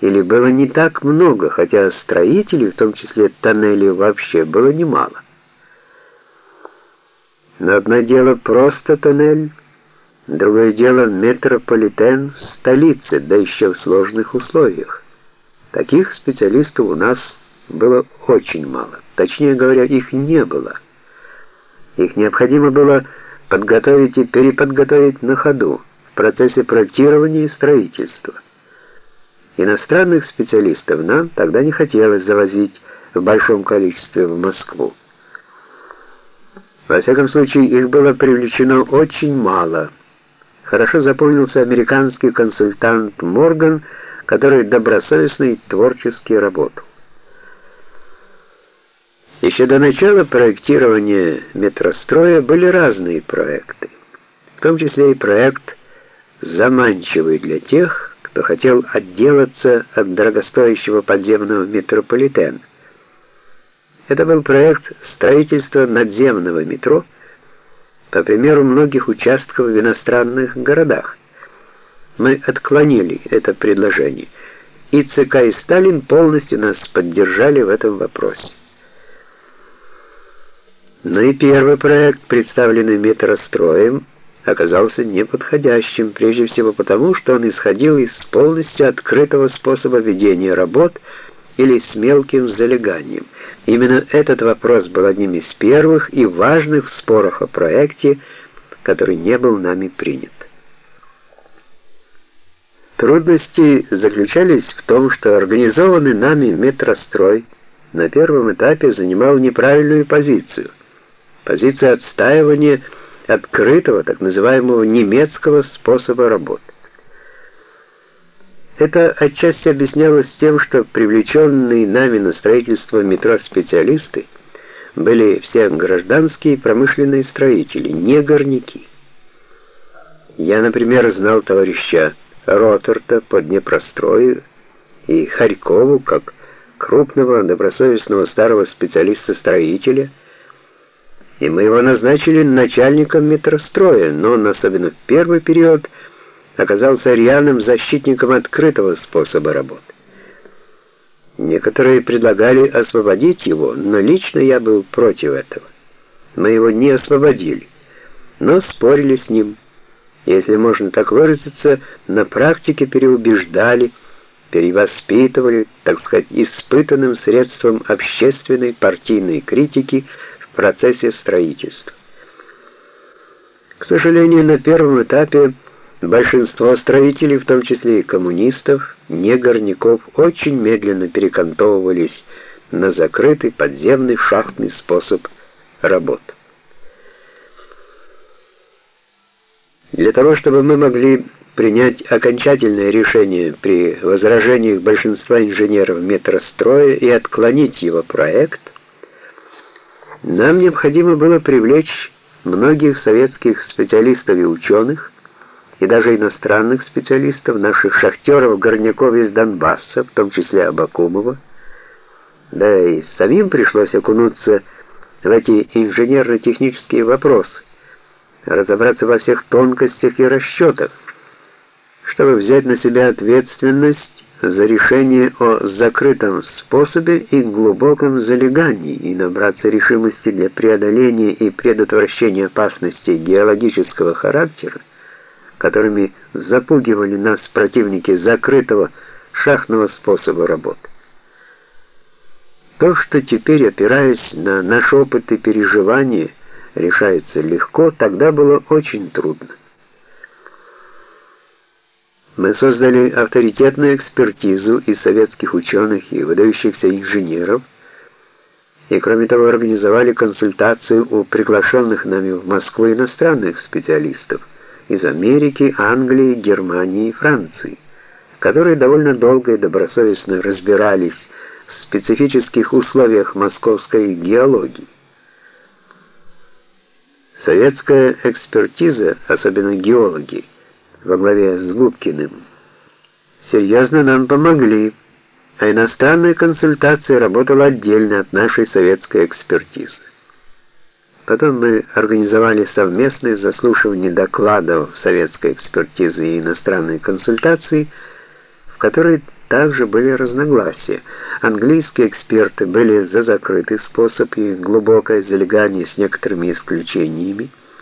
или было не так много, хотя строителей, в том числе тоннелей, вообще было немало. Но одно дело просто тоннель, другое дело метрополитен в столице, да еще в сложных условиях. Таких специалистов у нас было очень мало. Точнее говоря, их не было. Их необходимо было подготовить и переподготовить на ходу в процессе проектирования и строительства. Иностранных специалистов нам тогда не хотелось завозить в большом количестве в Москву. Во всяком случае, их было привлечено очень мало. Хорошо запомнился американский консультант Морган, который добросовестно и творчески работал. Еще до начала проектирования метростроя были разные проекты, в том числе и проект заманчивый для тех, кто хотел отделаться от дорогостоящего подземного метрополитена. Это был проект строительства надземного метро, по примеру многих участков в иностранных городах. Мы отклонили это предложение, и ЦК и Сталин полностью нас поддержали в этом вопросе. Но и первый проект, представленный метростроем, оказался неподходящим, прежде всего потому, что он исходил из полностью открытого способа ведения работ или с мелким залеганием. Именно этот вопрос был одним из первых и важных в спорах о проекте, который не был нами принят. Трудности заключались в том, что организованный нами метрострой на первом этапе занимал неправильную позицию. Позицию отстаивания открытого, так называемого немецкого способа работы. Это отчасти объяснялось тем, что привлеченные нами на строительство метро специалисты были все гражданские и промышленные строители, не горняки. Я, например, знал товарища Роттерта по Днепрострою и Харькову как крупного добросовестного старого специалиста-строителя, и мы его назначили начальником метростроя, но он, особенно в первый период, оказался реальным защитником открытого способа работы. Некоторые предлагали освободить его, но лично я был против этого. Мы его не освободили, но спорили с ним. Если можно так выразиться, на практике переубеждали, перевоспитывали, так сказать, испытанным средством общественной партийной критики процессе строительства. К сожалению, на первом этапе Большинство строителей, в том числе и коммунистов, не горняков, очень медленно перекантовывались на закрытый подземный шахтный способ работ. Для того, чтобы мы могли принять окончательное решение при возражениях большинства инженеров метростроя и отклонить его проект, нам необходимо было привлечь многих советских специалистов и ученых, и даже иностранных специалистов, наших шахтеров, горняков из Донбасса, в том числе Абакумова. Да и самим пришлось окунуться в эти инженерно-технические вопросы, разобраться во всех тонкостях и расчетах, чтобы взять на себя ответственность за решение о закрытом способе и глубоком залегании и набраться решимости для преодоления и предотвращения опасностей геологического характера, которыми запугивали нас противники закрытого шахтного способа работы. То, что теперь, опираясь на наш опыт и переживания, решается легко, тогда было очень трудно. Мы создали авторитетную экспертизу из советских ученых и выдающихся инженеров, и кроме того организовали консультацию у приглашенных нами в Москву иностранных специалистов – из Америки, Англии, Германии и Франции, которые довольно долго и добросовестно разбирались в специфических условиях московской геологии. Советская экспертиза, особенно геологи, во главе с Губкиным, серьезно нам помогли, а иностранная консультация работала отдельно от нашей советской экспертизы. Потом мы организовали совместное заслушивание докладов советской экспертизы и иностранной консультации в которой также были разногласия. Английские эксперты были за закрытый способ и глубокое залегание с некоторыми исключениями.